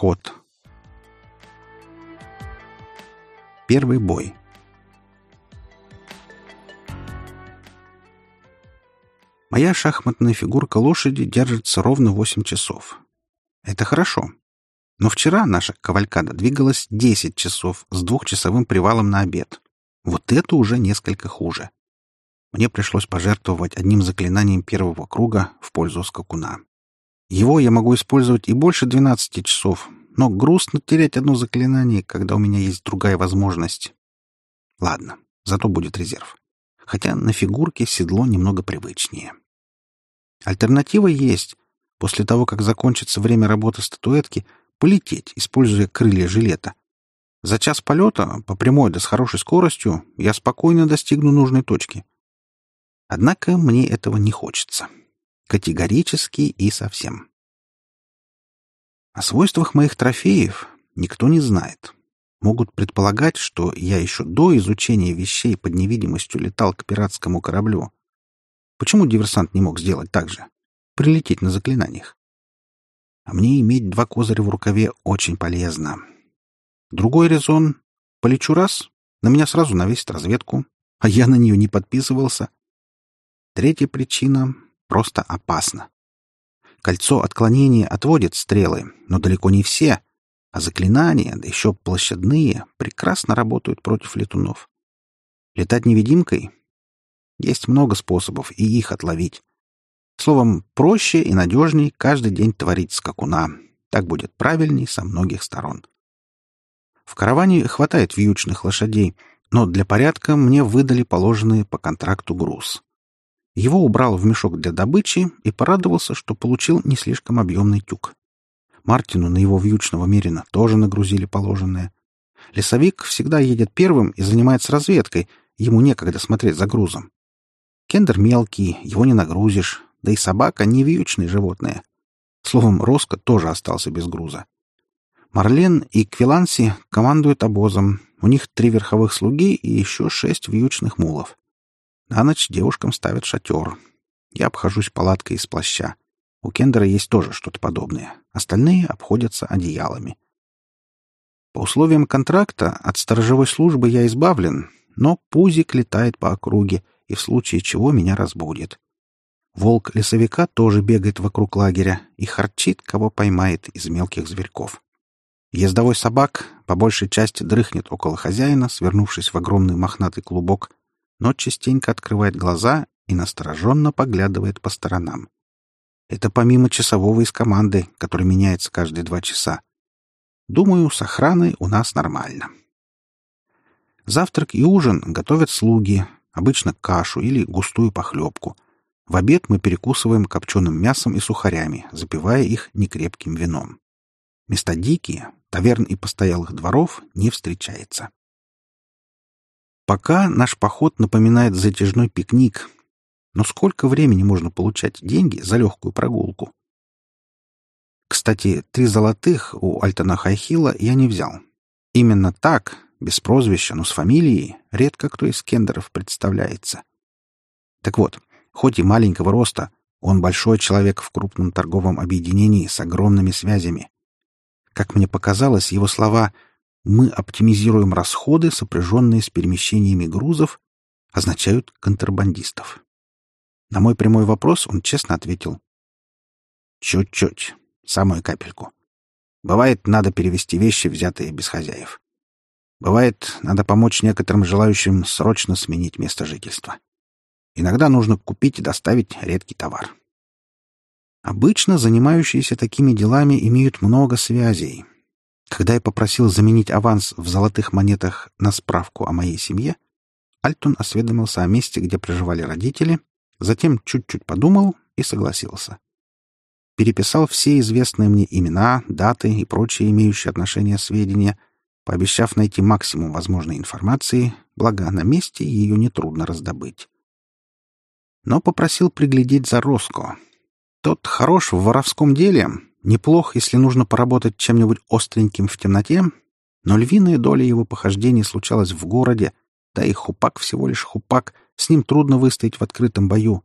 поход. Первый бой. Моя шахматная фигурка лошади держится ровно 8 часов. Это хорошо. Но вчера наша кавалькада двигалась 10 часов с двухчасовым привалом на обед. Вот это уже несколько хуже. Мне пришлось пожертвовать одним заклинанием первого круга в пользу скакуна. Его я могу использовать и больше 12 часов, но грустно терять одно заклинание, когда у меня есть другая возможность. Ладно, зато будет резерв. Хотя на фигурке седло немного привычнее. Альтернатива есть. После того, как закончится время работы статуэтки, полететь, используя крылья жилета. За час полета, по прямой да с хорошей скоростью, я спокойно достигну нужной точки. Однако мне этого не хочется. Категорически и совсем. О свойствах моих трофеев никто не знает. Могут предполагать, что я еще до изучения вещей под невидимостью летал к пиратскому кораблю. Почему диверсант не мог сделать так же? Прилететь на заклинаниях. А мне иметь два козыря в рукаве очень полезно. Другой резон — полечу раз, на меня сразу навесит разведку, а я на нее не подписывался. Третья причина — просто опасно. Кольцо отклонения отводит стрелы, но далеко не все, а заклинания, да еще площадные, прекрасно работают против летунов. Летать невидимкой есть много способов и их отловить. Словом, проще и надежней каждый день творить скакуна. Так будет правильней со многих сторон. В караване хватает вьючных лошадей, но для порядка мне выдали положенный по контракту груз. Его убрал в мешок для добычи и порадовался, что получил не слишком объемный тюк. Мартину на его вьючного мерина тоже нагрузили положенное. Лесовик всегда едет первым и занимается разведкой, ему некогда смотреть за грузом. Кендер мелкий, его не нагрузишь, да и собака не вьючное животное. Словом, Роско тоже остался без груза. Марлен и Квиланси командуют обозом. У них три верховых слуги и еще шесть вьючных мулов. На ночь девушкам ставят шатер. Я обхожусь палаткой из плаща. У Кендера есть тоже что-то подобное. Остальные обходятся одеялами. По условиям контракта от сторожевой службы я избавлен, но пузик летает по округе — и в случае чего меня разбудит. Волк лесовика тоже бегает вокруг лагеря и харчит, кого поймает из мелких зверьков. Ездовой собак по большей части дрыхнет около хозяина, свернувшись в огромный мохнатый клубок, но частенько открывает глаза и настороженно поглядывает по сторонам. Это помимо часового из команды, который меняется каждые два часа. Думаю, с охраной у нас нормально. Завтрак и ужин готовят слуги, обычно кашу или густую похлебку. В обед мы перекусываем копченым мясом и сухарями, запивая их некрепким вином. Места дикие, таверн и постоялых дворов не встречается. Пока наш поход напоминает затяжной пикник. Но сколько времени можно получать деньги за легкую прогулку? Кстати, три золотых у Альтона Хайхила я не взял. Именно так, без прозвища, но с фамилией, редко кто из кендеров представляется. Так вот, хоть и маленького роста, он большой человек в крупном торговом объединении с огромными связями. Как мне показалось, его слова «мы оптимизируем расходы, сопряженные с перемещениями грузов» означают контрабандистов. На мой прямой вопрос он честно ответил. «Чуть-чуть. Самую капельку. Бывает, надо перевести вещи, взятые без хозяев. Бывает, надо помочь некоторым желающим срочно сменить место жительства. Иногда нужно купить и доставить редкий товар. Обычно занимающиеся такими делами имеют много связей. Когда я попросил заменить аванс в золотых монетах на справку о моей семье, Альтон осведомился о месте, где проживали родители, затем чуть-чуть подумал и согласился. Переписал все известные мне имена, даты и прочие имеющие отношение сведения — пообещав найти максимум возможной информации, благо на месте ее нетрудно раздобыть. Но попросил приглядеть за Роско. Тот хорош в воровском деле, неплох, если нужно поработать чем-нибудь остреньким в темноте, но львиная доля его похождений случалась в городе, да и хупак всего лишь хупак, с ним трудно выстоять в открытом бою.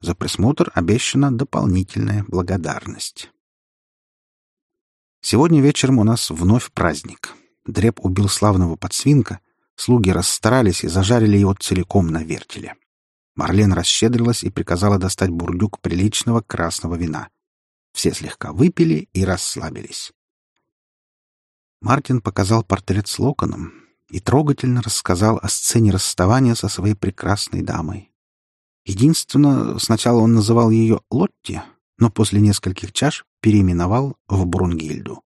За присмотр обещана дополнительная благодарность. Сегодня вечером у нас вновь праздник. Дреб убил славного подсвинка, слуги расстарались и зажарили его целиком на вертеле. Марлен расщедрилась и приказала достать бурдюк приличного красного вина. Все слегка выпили и расслабились. Мартин показал портрет с локоном и трогательно рассказал о сцене расставания со своей прекрасной дамой. Единственно, сначала он называл ее Лотти, но после нескольких чаш переименовал в Брунгильду.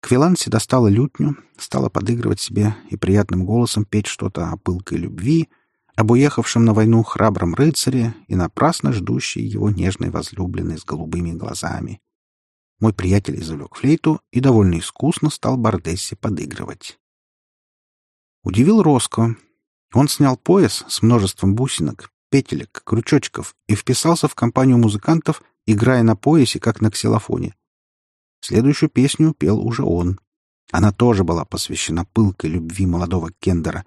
Квиланси достала лютню, стала подыгрывать себе и приятным голосом петь что-то о пылкой любви, об уехавшем на войну храбром рыцаре и напрасно ждущей его нежной возлюбленной с голубыми глазами. Мой приятель извлек флейту и довольно искусно стал Бардессе подыгрывать. Удивил Роско. Он снял пояс с множеством бусинок, петелек, крючочков и вписался в компанию музыкантов, играя на поясе, как на ксилофоне. Следующую песню пел уже он. Она тоже была посвящена пылкой любви молодого Кендера,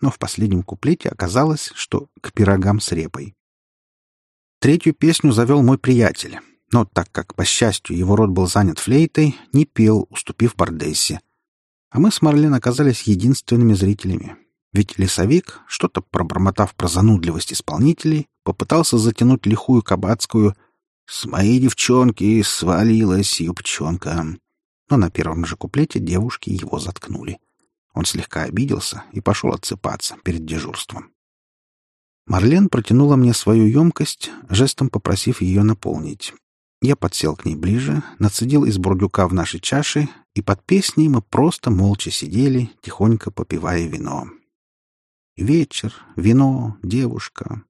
но в последнем куплете оказалось, что к пирогам с репой. Третью песню завел мой приятель, но так как, по счастью, его рот был занят флейтой, не пел, уступив Бардессе. А мы с Марлен оказались единственными зрителями. Ведь лесовик, что-то пробормотав про занудливость исполнителей, попытался затянуть лихую кабацкую «С моей девчонки свалилась юбчонка». Но на первом же куплете девушки его заткнули. Он слегка обиделся и пошел отсыпаться перед дежурством. Марлен протянула мне свою емкость, жестом попросив ее наполнить. Я подсел к ней ближе, нацедил из бурдюка в наши чаши, и под песней мы просто молча сидели, тихонько попивая вино. Вечер, вино, девушка.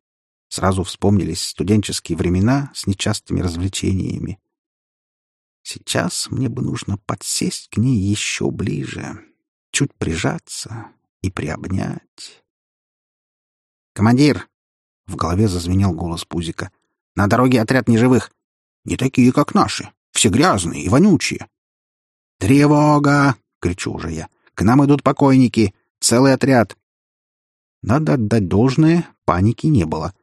Сразу вспомнились студенческие времена с нечастыми развлечениями. Сейчас мне бы нужно подсесть к ней еще ближе, чуть прижаться и приобнять. «Командир!» — в голове зазвенел голос Пузика. «На дороге отряд неживых. Не такие, как наши. Все грязные и вонючие». «Тревога!» — кричу уже я. «К нам идут покойники. Целый отряд. Надо отдать должное, паники не было.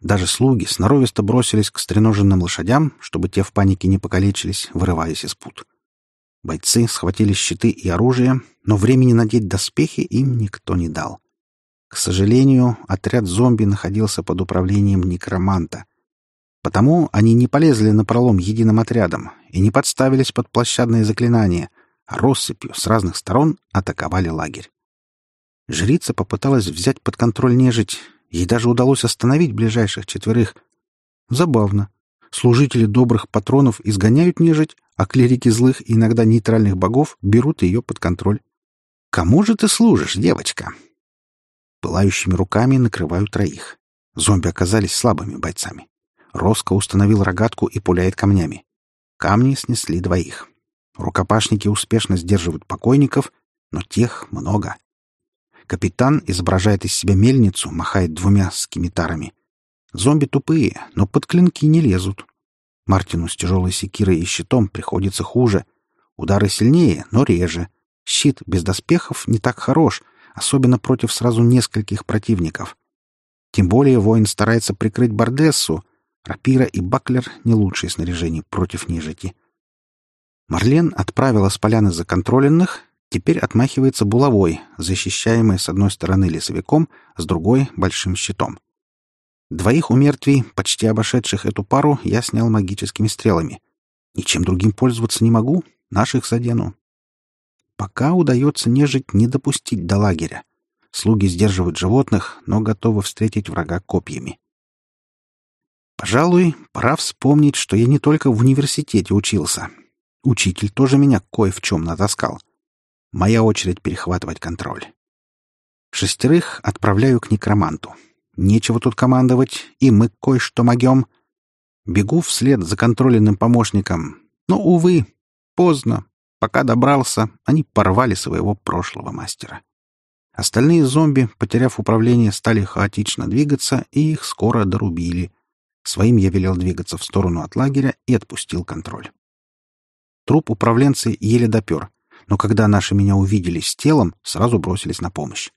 Даже слуги сноровисто бросились к стреноженным лошадям, чтобы те в панике не покалечились, вырываясь из пут. Бойцы схватили щиты и оружие, но времени надеть доспехи им никто не дал. К сожалению, отряд зомби находился под управлением некроманта. Потому они не полезли на пролом единым отрядом и не подставились под площадные заклинания, а россыпью с разных сторон атаковали лагерь. Жрица попыталась взять под контроль нежить. Ей даже удалось остановить ближайших четверых. Забавно. Служители добрых патронов изгоняют нежить, а клирики злых и иногда нейтральных богов берут ее под контроль. «Кому же ты служишь, девочка?» Пылающими руками накрываю троих. Зомби оказались слабыми бойцами. Роско установил рогатку и пуляет камнями. Камни снесли двоих. Рукопашники успешно сдерживают покойников, но тех много. Капитан изображает из себя мельницу, махает двумя скимитарами. Зомби тупые, но под клинки не лезут. Мартину с тяжелой секирой и щитом приходится хуже. Удары сильнее, но реже. Щит без доспехов не так хорош, особенно против сразу нескольких противников. Тем более воин старается прикрыть Бардессу. Рапира и Баклер — не лучшее снаряжение против нежити. Марлен отправила с поляны законтроленных, теперь отмахивается булавой, защищаемой с одной стороны лесовиком, с другой — большим щитом. Двоих умертвий, почти обошедших эту пару, я снял магическими стрелами. Ничем другим пользоваться не могу, наших задену. Пока удается нежить не допустить до лагеря. Слуги сдерживают животных, но готовы встретить врага копьями. Пожалуй, пора вспомнить, что я не только в университете учился. Учитель тоже меня кое в чем натаскал. Моя очередь перехватывать контроль. Шестерых отправляю к некроманту. Нечего тут командовать, и мы кое-что могем. Бегу вслед за контроленным помощником. Но, увы, поздно. Пока добрался, они порвали своего прошлого мастера. Остальные зомби, потеряв управление, стали хаотично двигаться, и их скоро дорубили. Своим я велел двигаться в сторону от лагеря и отпустил контроль. Труп управленцы еле допер — но когда наши меня увидели с телом, сразу бросились на помощь.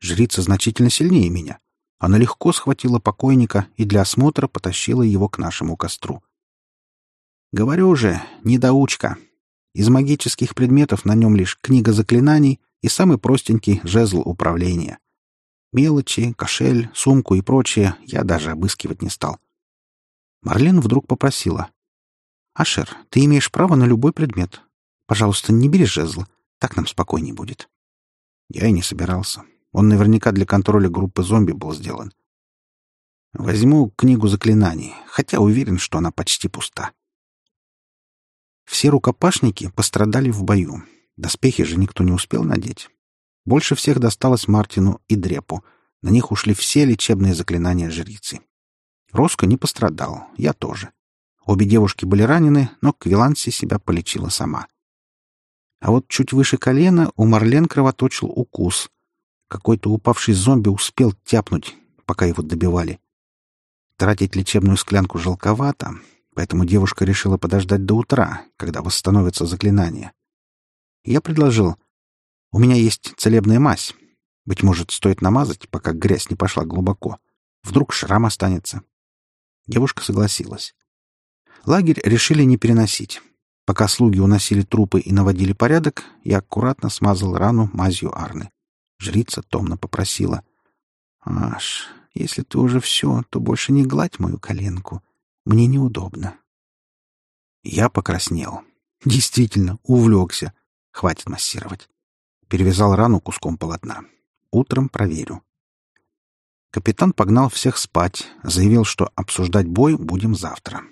Жрица значительно сильнее меня. Она легко схватила покойника и для осмотра потащила его к нашему костру. Говорю же, недоучка. Из магических предметов на нем лишь книга заклинаний и самый простенький жезл управления. Мелочи, кошель, сумку и прочее я даже обыскивать не стал. Марлен вдруг попросила. «Ашер, ты имеешь право на любой предмет. Пожалуйста, не бери жезл. Так нам спокойнее будет». Я и не собирался. Он наверняка для контроля группы зомби был сделан. Возьму книгу заклинаний, хотя уверен, что она почти пуста. Все рукопашники пострадали в бою. Доспехи же никто не успел надеть. Больше всех досталось Мартину и Дрепу. На них ушли все лечебные заклинания жрицы. Роско не пострадал, я тоже. Обе девушки были ранены, но Квиланси себя полечила сама. А вот чуть выше колена у Марлен кровоточил укус. Какой-то упавший зомби успел тяпнуть, пока его добивали. Тратить лечебную склянку жалковато, поэтому девушка решила подождать до утра, когда восстановится заклинание. Я предложил. У меня есть целебная мазь. Быть может, стоит намазать, пока грязь не пошла глубоко. Вдруг шрам останется. Девушка согласилась. Лагерь решили не переносить. Пока слуги уносили трупы и наводили порядок, я аккуратно смазал рану мазью Арны. Жрица томно попросила. «Аш, если ты уже все, то больше не гладь мою коленку. Мне неудобно». Я покраснел. Действительно, увлекся. Хватит массировать. Перевязал рану куском полотна. Утром проверю. Капитан погнал всех спать, заявил, что обсуждать бой будем завтра.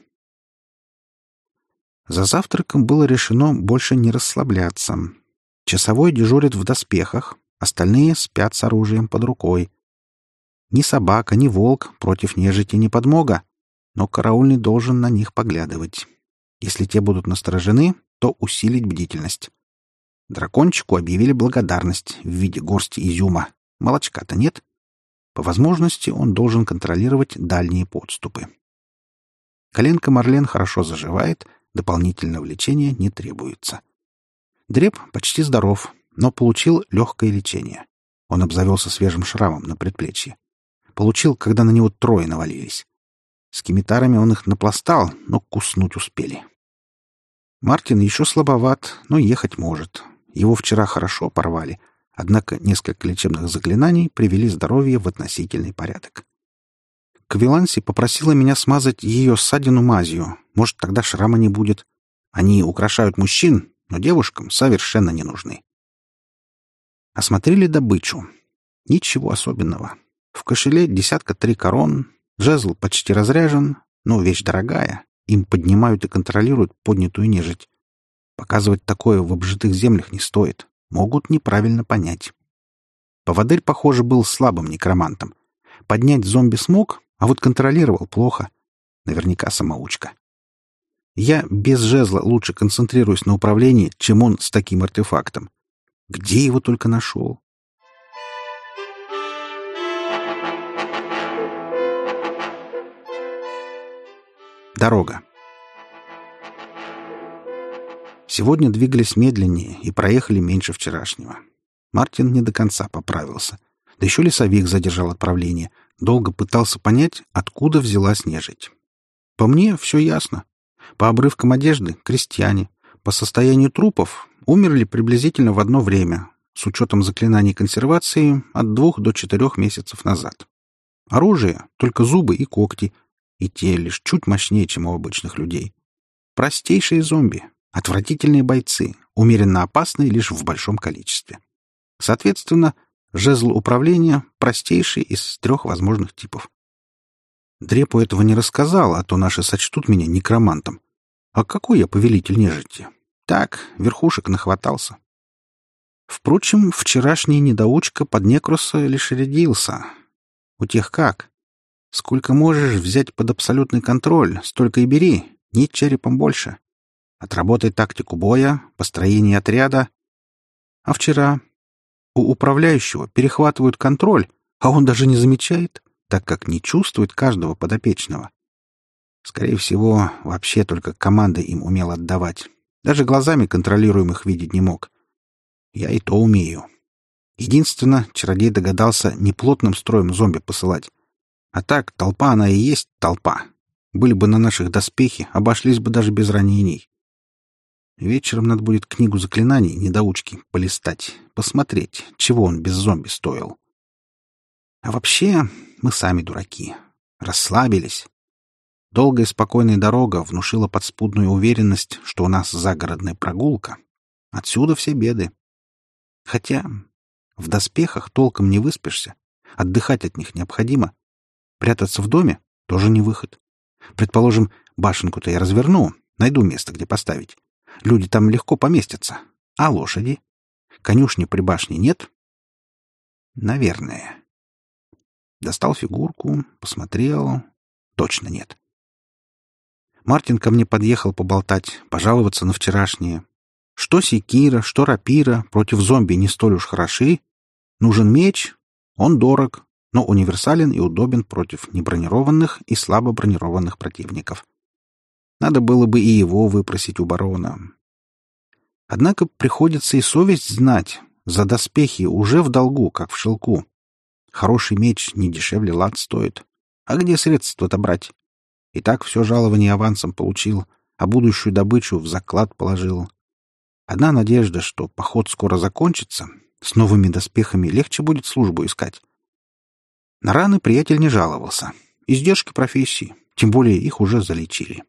За завтраком было решено больше не расслабляться. Часовой дежурит в доспехах, остальные спят с оружием под рукой. Ни собака, ни волк против нежити не подмога, но караульный должен на них поглядывать. Если те будут насторожены, то усилить бдительность. Дракончику объявили благодарность в виде горсти изюма. Молочка-то нет. По возможности он должен контролировать дальние подступы. Коленка Марлен хорошо заживает, дополнительного лечения не требуется. Дреб почти здоров, но получил легкое лечение. Он обзавелся свежим шрамом на предплечье. Получил, когда на него трое навалились. С кимитарами он их напластал, но куснуть успели. Мартин еще слабоват, но ехать может. Его вчера хорошо порвали, однако несколько лечебных заклинаний привели здоровье в относительный порядок. Квиланси попросила меня смазать ее ссадину мазью. Может, тогда шрама не будет. Они украшают мужчин, но девушкам совершенно не нужны. Осмотрели добычу. Ничего особенного. В кошеле десятка три корон, жезл почти разряжен, но вещь дорогая. Им поднимают и контролируют поднятую нежить. Показывать такое в обжитых землях не стоит. Могут неправильно понять. Поводырь, похоже, был слабым некромантом. Поднять зомби смог, а вот контролировал плохо. Наверняка самоучка. Я без жезла лучше концентрируюсь на управлении, чем он с таким артефактом. Где его только нашел? Дорога. Сегодня двигались медленнее и проехали меньше вчерашнего. Мартин не до конца поправился. Да еще лесовик задержал отправление. Долго пытался понять, откуда взялась нежить. По мне все ясно. По обрывкам одежды — крестьяне. По состоянию трупов умерли приблизительно в одно время, с учетом заклинаний консервации от двух до четырех месяцев назад. Оружие — только зубы и когти, и те лишь чуть мощнее, чем у обычных людей. Простейшие зомби, Отвратительные бойцы, умеренно опасные лишь в большом количестве. Соответственно, жезл управления простейший из трех возможных типов. Дрепу этого не рассказал, а то наши сочтут меня некромантом. А какой я повелитель нежити? Так, верхушек нахватался. Впрочем, вчерашний недоучка под некруса лишь рядился. У тех как? Сколько можешь взять под абсолютный контроль, столько и бери, ни черепом больше. Отработай тактику боя, построение отряда. А вчера у управляющего перехватывают контроль, а он даже не замечает, так как не чувствует каждого подопечного. Скорее всего, вообще только команды им умел отдавать. Даже глазами контролируемых видеть не мог. Я и то умею. Единственно, чародей догадался не плотным строем зомби посылать. А так, толпа она и есть толпа. Были бы на наших доспехи, обошлись бы даже без ранений. Вечером надо будет книгу заклинаний недоучки полистать, посмотреть, чего он без зомби стоил. А вообще, мы сами дураки. Расслабились. Долгая спокойная дорога внушила подспудную уверенность, что у нас загородная прогулка. Отсюда все беды. Хотя в доспехах толком не выспишься, отдыхать от них необходимо. Прятаться в доме — тоже не выход. Предположим, башенку-то я разверну, найду место, где поставить. Люди там легко поместятся. А лошади? Конюшни при башне нет? Наверное. Достал фигурку, посмотрел. Точно нет. Мартин ко мне подъехал поболтать, пожаловаться на вчерашнее. Что секира, что рапира против зомби не столь уж хороши. Нужен меч, он дорог, но универсален и удобен против небронированных и слабо бронированных противников. Надо было бы и его выпросить у барона. Однако приходится и совесть знать. За доспехи уже в долгу, как в шелку. Хороший меч не дешевле лад стоит. А где средства-то брать? И так все жалование авансом получил, а будущую добычу в заклад положил. Одна надежда, что поход скоро закончится, с новыми доспехами легче будет службу искать. На раны приятель не жаловался. Издержки профессии, тем более их уже залечили.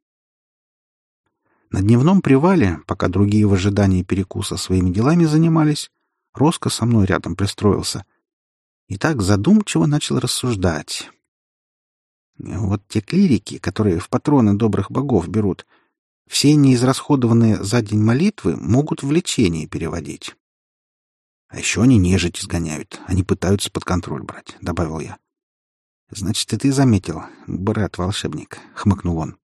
На дневном привале, пока другие в ожидании перекуса своими делами занимались, Роско со мной рядом пристроился. И так задумчиво начал рассуждать. Вот те клирики, которые в патроны добрых богов берут, все неизрасходованные за день молитвы могут в лечение переводить. А еще они нежить изгоняют, они пытаются под контроль брать, — добавил я. — Значит, и ты заметил, брат-волшебник, — хмыкнул он.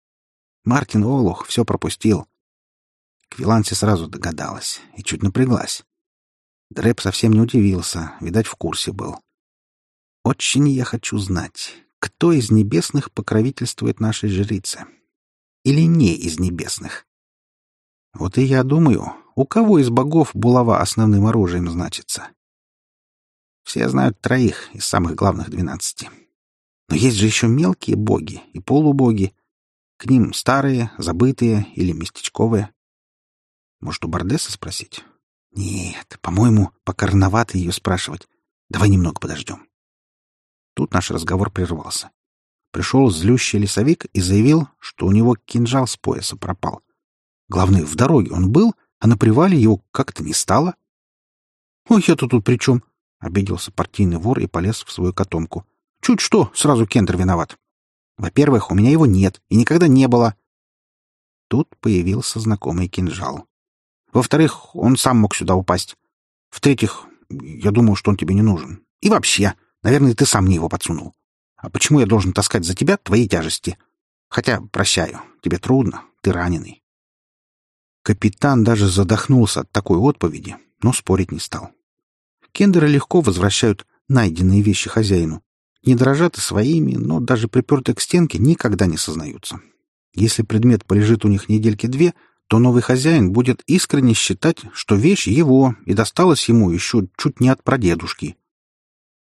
Мартин Олух все пропустил. Квиланси сразу догадалась и чуть напряглась. Дрэп совсем не удивился, видать, в курсе был. Очень я хочу знать, кто из небесных покровительствует нашей жрице. Или не из небесных. Вот и я думаю, у кого из богов булава основным оружием значится? Все знают троих из самых главных двенадцати. Но есть же еще мелкие боги и полубоги. К ним старые, забытые или местечковые. Может, у Бардеса спросить? Нет, по-моему, пока рановато ее спрашивать. Давай немного подождем. Тут наш разговор прервался. Пришел злющий лесовик и заявил, что у него кинжал с пояса пропал. Главное, в дороге он был, а на привале его как-то не стало. — Ой, я-то тут при чем? — обиделся партийный вор и полез в свою котомку. — Чуть что, сразу Кендер виноват. Во-первых, у меня его нет и никогда не было. Тут появился знакомый кинжал. Во-вторых, он сам мог сюда упасть. В-третьих, я думал, что он тебе не нужен. И вообще, наверное, ты сам мне его подсунул. А почему я должен таскать за тебя твои тяжести? Хотя, прощаю, тебе трудно, ты раненый. Капитан даже задохнулся от такой отповеди, но спорить не стал. Кендеры легко возвращают найденные вещи хозяину. Не дрожат и своими, но даже припертые к стенке никогда не сознаются. Если предмет полежит у них недельки две, то новый хозяин будет искренне считать, что вещь его и досталась ему еще чуть не от прадедушки.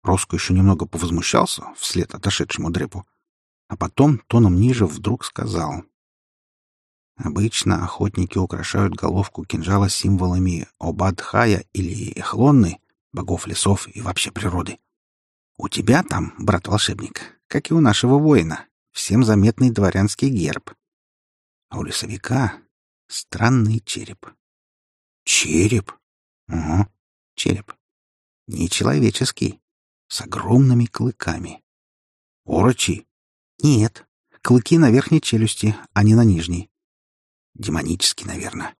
Роско еще немного повозмущался вслед отошедшему дрепу, а потом тоном ниже вдруг сказал. Обычно охотники украшают головку кинжала символами Обадхая или Эхлонны, богов лесов и вообще природы. У тебя там, брат-волшебник, как и у нашего воина, всем заметный дворянский герб. А у лесовика странный череп. Череп? Угу, череп. Нечеловеческий, с огромными клыками. Орочи? Нет, клыки на верхней челюсти, а не на нижней. Демонический, наверное.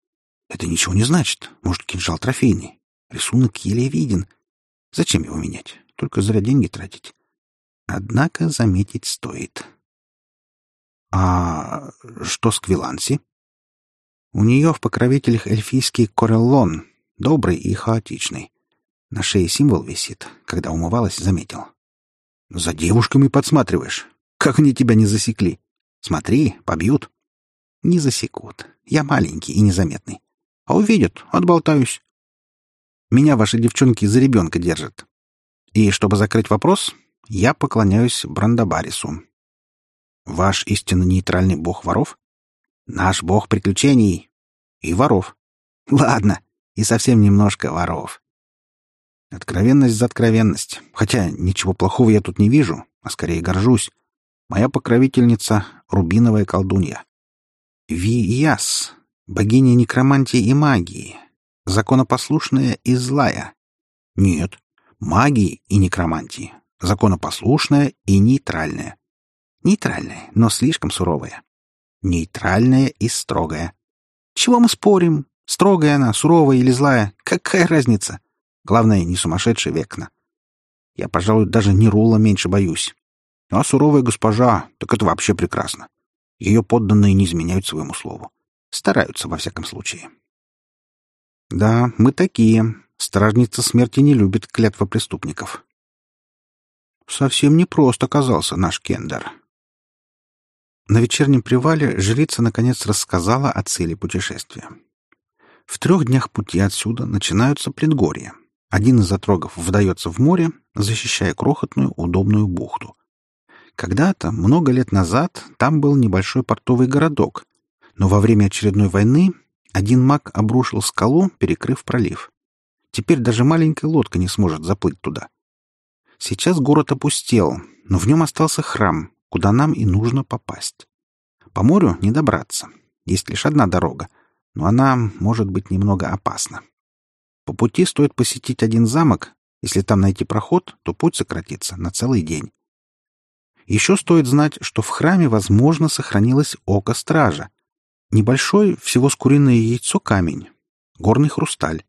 Это ничего не значит. Может, кинжал трофейный. Рисунок еле виден. Зачем его менять? Только зря деньги тратить. Однако заметить стоит. А что с Квиланси? У нее в покровителях эльфийский кореллон, добрый и хаотичный. На шее символ висит. Когда умывалась, заметил. За девушками подсматриваешь. Как они тебя не засекли? Смотри, побьют. Не засекут. Я маленький и незаметный. А увидят, отболтаюсь. Меня ваши девчонки за ребенка держат. И чтобы закрыть вопрос, я поклоняюсь Брандабарису. Ваш истинно нейтральный бог воров? Наш бог приключений и воров. Ладно, и совсем немножко воров. Откровенность за откровенность. Хотя ничего плохого я тут не вижу, а скорее горжусь. Моя покровительница — рубиновая колдунья. Вияс, богиня некромантии и магии, законопослушная и злая. Нет, магии и некромантии, законопослушная и нейтральная. Нейтральная, но слишком суровая. Нейтральная и строгая. Чего мы спорим? Строгая она, суровая или злая? Какая разница? Главное, не сумасшедший векна. Я, пожалуй, даже не Рула меньше боюсь. А суровая госпожа, так это вообще прекрасно. Ее подданные не изменяют своему слову. Стараются, во всяком случае. Да, мы такие. Стражница смерти не любит клятва преступников. Совсем непрост оказался наш Кендер. На вечернем привале жрица наконец рассказала о цели путешествия. В трех днях пути отсюда начинаются предгорья. Один из отрогов вдается в море, защищая крохотную удобную бухту. Когда-то, много лет назад, там был небольшой портовый городок, но во время очередной войны один маг обрушил скалу, перекрыв пролив. Теперь даже маленькая лодка не сможет заплыть туда. Сейчас город опустел, но в нем остался храм, куда нам и нужно попасть. По морю не добраться. Есть лишь одна дорога, но она может быть немного опасна. По пути стоит посетить один замок. Если там найти проход, то путь сократится на целый день. Еще стоит знать, что в храме, возможно, сохранилось око стража. Небольшой, всего с куриное яйцо камень. Горный хрусталь.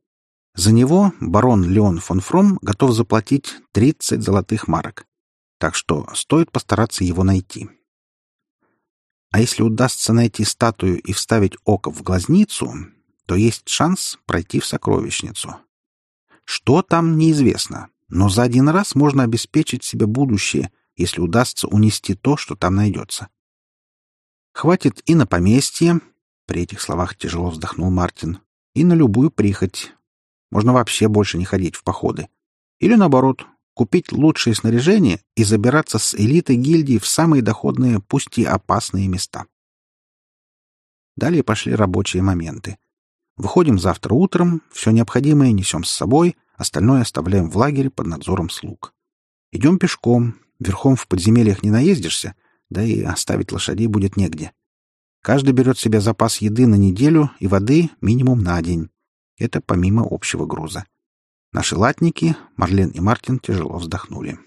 За него барон Леон фон Фром готов заплатить 30 золотых марок. Так что стоит постараться его найти. А если удастся найти статую и вставить око в глазницу, то есть шанс пройти в сокровищницу. Что там, неизвестно, но за один раз можно обеспечить себе будущее, если удастся унести то, что там найдется. Хватит и на поместье, при этих словах тяжело вздохнул Мартин, и на любую прихоть. Можно вообще больше не ходить в походы. Или наоборот, купить лучшее снаряжение и забираться с элитой гильдии в самые доходные, пусть и опасные места. Далее пошли рабочие моменты. Выходим завтра утром, все необходимое несем с собой, остальное оставляем в лагере под надзором слуг. Идем пешком, верхом в подземельях не наездишься, да и оставить лошадей будет негде. Каждый берет себе запас еды на неделю и воды минимум на день. Это помимо общего груза. Наши латники, Марлен и Мартин, тяжело вздохнули.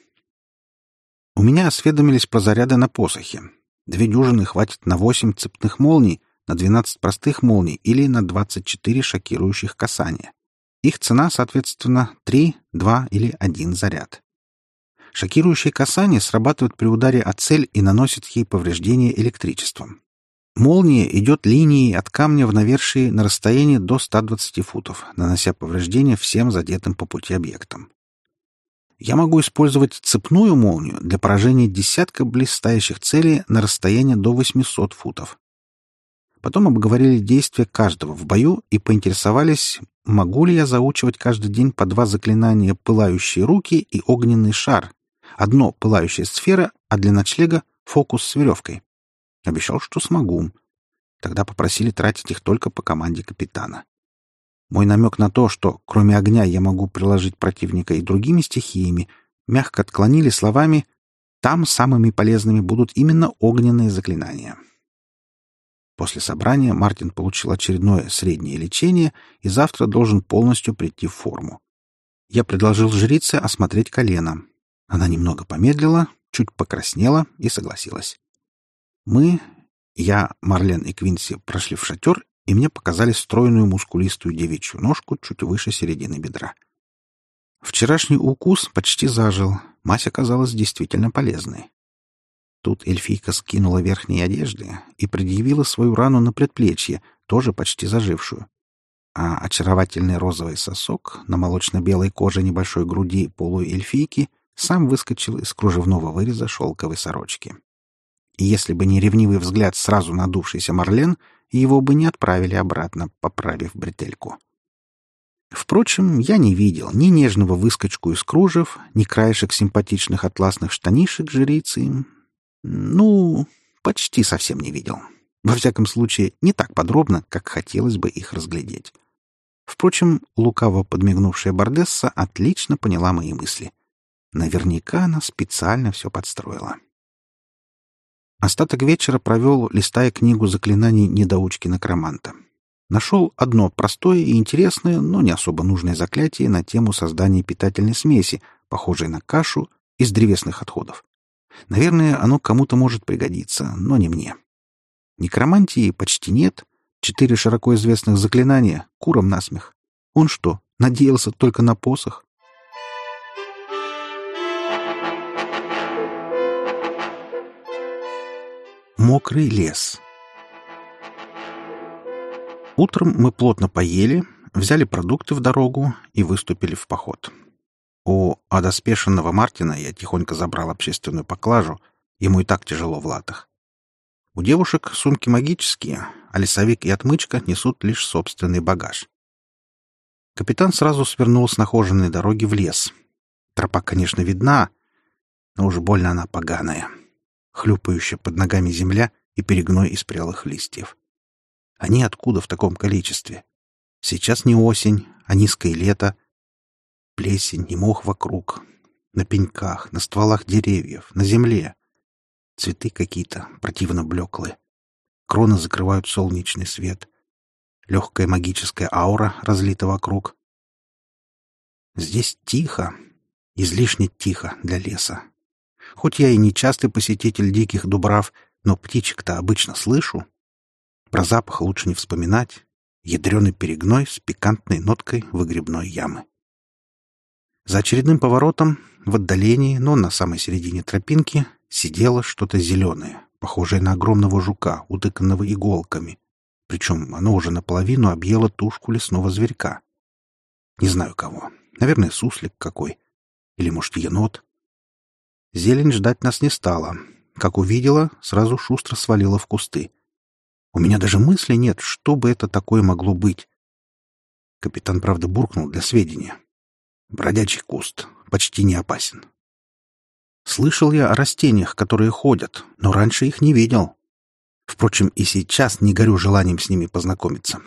У меня осведомились про заряды на посохе. Две дюжины хватит на восемь цепных молний, на 12 простых молний или на 24 шокирующих касания. Их цена, соответственно, 3, 2 или 1 заряд. Шокирующие касания срабатывают при ударе о цель и наносят ей повреждения электричеством. Молния идет линией от камня в навершии на расстоянии до 120 футов, нанося повреждения всем задетым по пути объектам. Я могу использовать цепную молнию для поражения десятка близстоящих целей на расстояние до 800 футов. Потом обговорили действия каждого в бою и поинтересовались, могу ли я заучивать каждый день по два заклинания «Пылающие руки» и «Огненный шар». Одно — «Пылающая сфера», а для ночлега — «Фокус с веревкой». Обещал, что смогу. Тогда попросили тратить их только по команде капитана. Мой намек на то, что кроме огня я могу приложить противника и другими стихиями, мягко отклонили словами «там самыми полезными будут именно огненные заклинания». После собрания Мартин получил очередное среднее лечение и завтра должен полностью прийти в форму. Я предложил жрице осмотреть колено. Она немного помедлила, чуть покраснела и согласилась. Мы, я, Марлен и Квинси, прошли в шатер, и мне показали стройную мускулистую девичью ножку чуть выше середины бедра. Вчерашний укус почти зажил, мазь оказалась действительно полезной. Тут эльфийка скинула верхние одежды и предъявила свою рану на предплечье, тоже почти зажившую. А очаровательный розовый сосок на молочно-белой коже небольшой груди полуэльфийки сам выскочил из кружевного выреза шелковой сорочки. И если бы не ревнивый взгляд сразу надувшийся Марлен, его бы не отправили обратно, поправив бретельку. Впрочем, я не видел ни нежного выскочку из кружев, ни краешек симпатичных атласных штанишек жрицы, ну, почти совсем не видел. Во всяком случае, не так подробно, как хотелось бы их разглядеть. Впрочем, лукаво подмигнувшая Бардесса отлично поняла мои мысли. Наверняка она специально все подстроила. Остаток вечера провел, листая книгу заклинаний недоучки некроманта. Нашел одно простое и интересное, но не особо нужное заклятие на тему создания питательной смеси, похожей на кашу из древесных отходов. Наверное, оно кому-то может пригодиться, но не мне. Некромантии почти нет. Четыре широко известных заклинания — куром насмех. Он что, надеялся только на посох? Мокрый лес. Утром мы плотно поели, взяли продукты в дорогу и выступили в поход. У одоспешенного Мартина я тихонько забрал общественную поклажу, ему и так тяжело в латах. У девушек сумки магические, а лесовик и отмычка несут лишь собственный багаж. Капитан сразу свернул с нахоженной дороги в лес. Тропа, конечно, видна, но уж больно она поганая, хлюпающая под ногами земля и перегной из прелых листьев. Они откуда в таком количестве? Сейчас не осень, а низкое лето. Плесень и мох вокруг. На пеньках, на стволах деревьев, на земле. Цветы какие-то противно блеклые. Кроны закрывают солнечный свет. Легкая магическая аура разлита вокруг. Здесь тихо, излишне тихо для леса. Хоть я и не частый посетитель диких дубрав, но птичек-то обычно слышу. Про запах лучше не вспоминать. Ядреный перегной с пикантной ноткой выгребной ямы. За очередным поворотом, в отдалении, но на самой середине тропинки, сидело что-то зеленое, похожее на огромного жука, утыканного иголками. Причем оно уже наполовину объело тушку лесного зверька. Не знаю кого. Наверное, суслик какой. Или, может, енот. Зелень ждать нас не стала. Как увидела, сразу шустро свалила в кусты. У меня даже мысли нет, что бы это такое могло быть. Капитан, правда, буркнул для сведения. Бродячий куст. Почти не опасен. Слышал я о растениях, которые ходят, но раньше их не видел. Впрочем, и сейчас не горю желанием с ними познакомиться.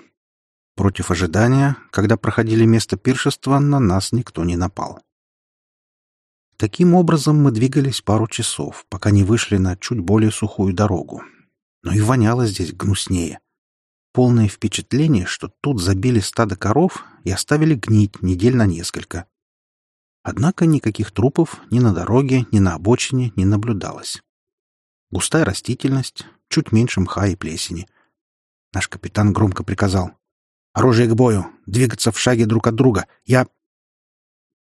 Против ожидания, когда проходили место пиршества, на нас никто не напал. Таким образом мы двигались пару часов, пока не вышли на чуть более сухую дорогу, но и воняло здесь гнуснее. Полное впечатление, что тут забили стадо коров и оставили гнить недель на несколько. Однако никаких трупов ни на дороге, ни на обочине не наблюдалось. Густая растительность, чуть меньше мха и плесени. Наш капитан громко приказал. «Оружие к бою! Двигаться в шаге друг от друга! Я...»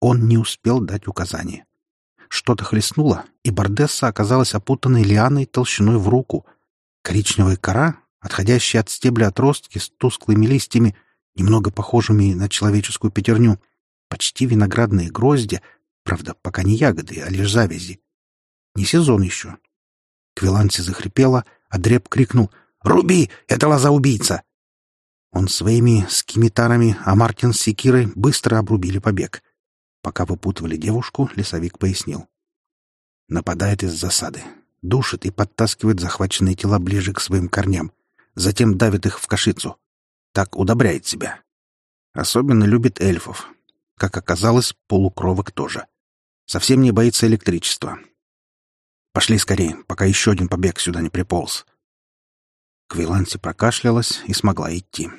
Он не успел дать указания. Что-то хлестнуло, и Бардесса оказалась опутанной лианой толщиной в руку — Коричневая кора, отходящая от стебля отростки с тусклыми листьями, немного похожими на человеческую пятерню, почти виноградные грозди, правда, пока не ягоды, а лишь завязи. Не сезон еще. Квиланси захрипела, а Дреб крикнул «Руби! Это лоза-убийца!» Он своими скимитарами, а Мартин с секирой быстро обрубили побег. Пока выпутывали девушку, лесовик пояснил. Нападает из засады душит и подтаскивает захваченные тела ближе к своим корням, затем давит их в кашицу. Так удобряет себя. Особенно любит эльфов. Как оказалось, полукровок тоже. Совсем не боится электричества. Пошли скорее, пока еще один побег сюда не приполз. Квиланси прокашлялась и смогла идти.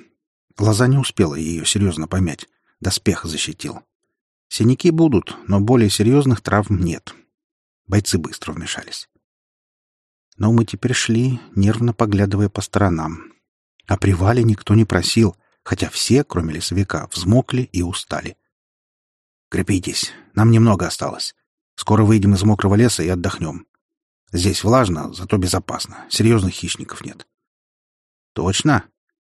Глаза не успела ее серьезно помять. Доспех защитил. Синяки будут, но более серьезных травм нет. Бойцы быстро вмешались. Но мы теперь шли, нервно поглядывая по сторонам. О привале никто не просил, хотя все, кроме лесовика, взмокли и устали. «Крепитесь, нам немного осталось. Скоро выйдем из мокрого леса и отдохнем. Здесь влажно, зато безопасно. Серьезных хищников нет». «Точно?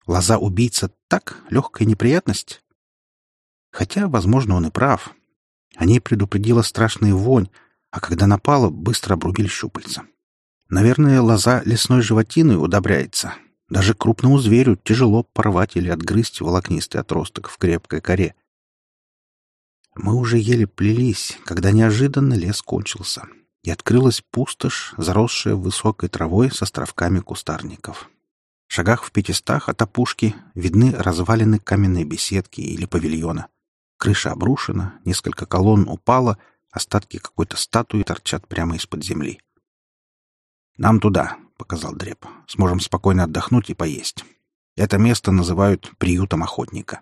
Лоза-убийца так, легкая неприятность?» Хотя, возможно, он и прав. О ней предупредила страшная вонь, а когда напала, быстро обрубили щупальца. Наверное, лоза лесной животины удобряется. Даже крупному зверю тяжело порвать или отгрызть волокнистый отросток в крепкой коре. Мы уже еле плелись, когда неожиданно лес кончился, и открылась пустошь, заросшая высокой травой с островками кустарников. шагах в пятистах от опушки видны развалины каменной беседки или павильона. Крыша обрушена, несколько колонн упало, остатки какой-то статуи торчат прямо из-под земли. «Нам туда», — показал Дреб. «Сможем спокойно отдохнуть и поесть. Это место называют приютом охотника».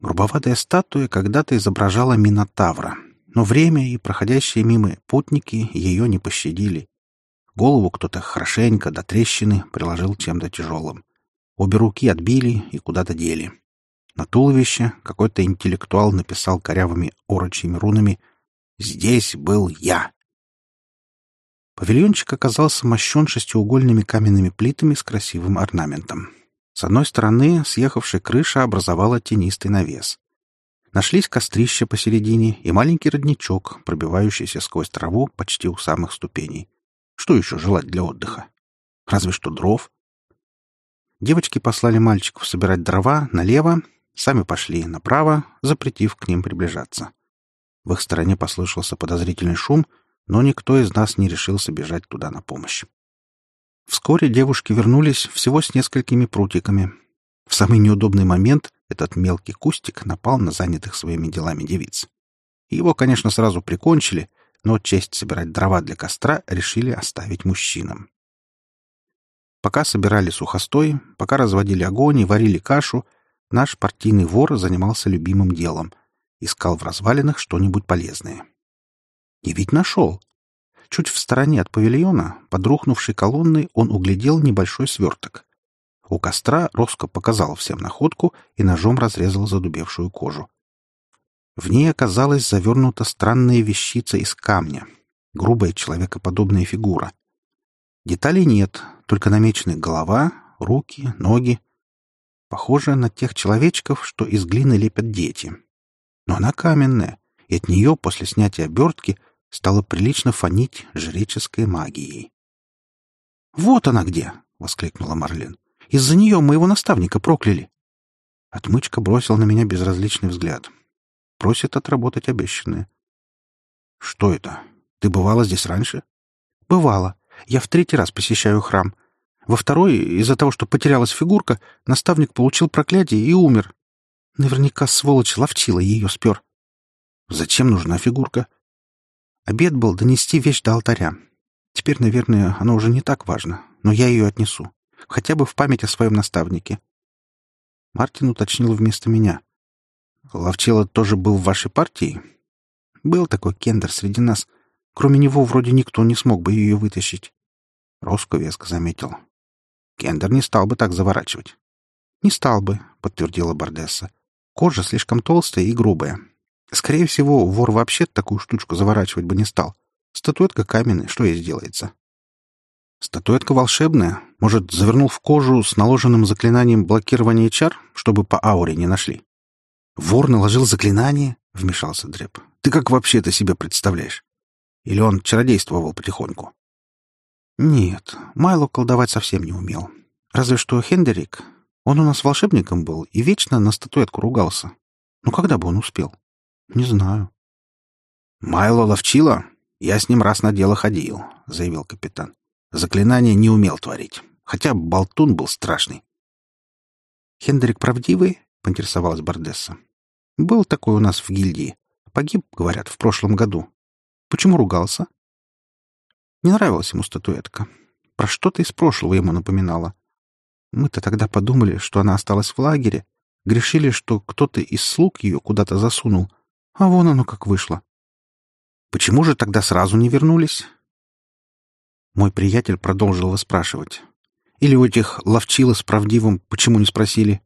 Грубоватая статуя когда-то изображала Минотавра, но время и проходящие мимо путники ее не пощадили. Голову кто-то хорошенько до трещины приложил чем-то тяжелым. Обе руки отбили и куда-то дели. На туловище какой-то интеллектуал написал корявыми орочьими рунами «Здесь был я». Павильончик оказался мощен шестиугольными каменными плитами с красивым орнаментом. С одной стороны съехавшая крыша образовала тенистый навес. Нашлись кострища посередине и маленький родничок, пробивающийся сквозь траву почти у самых ступеней. Что еще желать для отдыха? Разве что дров. Девочки послали мальчиков собирать дрова налево, сами пошли направо, запретив к ним приближаться. В их стороне послышался подозрительный шум, но никто из нас не решился бежать туда на помощь. Вскоре девушки вернулись всего с несколькими прутиками. В самый неудобный момент этот мелкий кустик напал на занятых своими делами девиц. Его, конечно, сразу прикончили, но честь собирать дрова для костра решили оставить мужчинам. Пока собирали сухостой, пока разводили огонь и варили кашу, наш партийный вор занимался любимым делом — искал в развалинах что-нибудь полезное. И ведь нашел. Чуть в стороне от павильона, под рухнувшей колонной, он углядел небольшой сверток. У костра Роско показал всем находку и ножом разрезал задубевшую кожу. В ней оказалась завернута странная вещица из камня, грубая человекоподобная фигура. Деталей нет, только намечены голова, руки, ноги. Похоже на тех человечков, что из глины лепят дети. Но она каменная, и от нее после снятия обертки стало прилично фонить жреческой магией. «Вот она где!» — воскликнула Марлен. «Из-за нее моего наставника прокляли!» Отмычка бросил на меня безразличный взгляд. Просит отработать обещанное. «Что это? Ты бывала здесь раньше?» «Бывала. Я в третий раз посещаю храм. Во второй, из-за того, что потерялась фигурка, наставник получил проклятие и умер. Наверняка сволочь ловчила ее спер. Зачем нужна фигурка? Обед был донести вещь до алтаря. Теперь, наверное, оно уже не так важно, но я ее отнесу. Хотя бы в память о своем наставнике. Мартин уточнил вместо меня. Ловчело тоже был в вашей партии? Был такой кендер среди нас. Кроме него вроде никто не смог бы ее вытащить. Роско веско заметил. Кендер не стал бы так заворачивать. Не стал бы, подтвердила Бардесса. Кожа слишком толстая и грубая. Скорее всего, вор вообще такую штучку заворачивать бы не стал. Статуэтка каменная, что ей сделается? Статуэтка волшебная. Может, завернул в кожу с наложенным заклинанием блокирования чар, чтобы по ауре не нашли? «Вор наложил заклинание?» — вмешался Дреб. «Ты как вообще это себе представляешь? Или он чародействовал потихоньку?» «Нет, Майло колдовать совсем не умел. Разве что Хендерик. Он у нас волшебником был и вечно на статуэтку ругался. Ну когда бы он успел? Не знаю». «Майло ловчило? Я с ним раз на дело ходил», — заявил капитан. «Заклинание не умел творить, хотя болтун был страшный». «Хендрик правдивый?» — поинтересовалась Бардесса. «Был такой у нас в гильдии. Погиб, говорят, в прошлом году. Почему ругался?» Не нравилась ему статуэтка. Про что-то из прошлого ему напоминала. Мы-то тогда подумали, что она осталась в лагере, грешили, что кто-то из слуг ее куда-то засунул, а вон оно как вышло. Почему же тогда сразу не вернулись? Мой приятель продолжил выспрашивать. Или у этих ловчила с правдивым почему не спросили?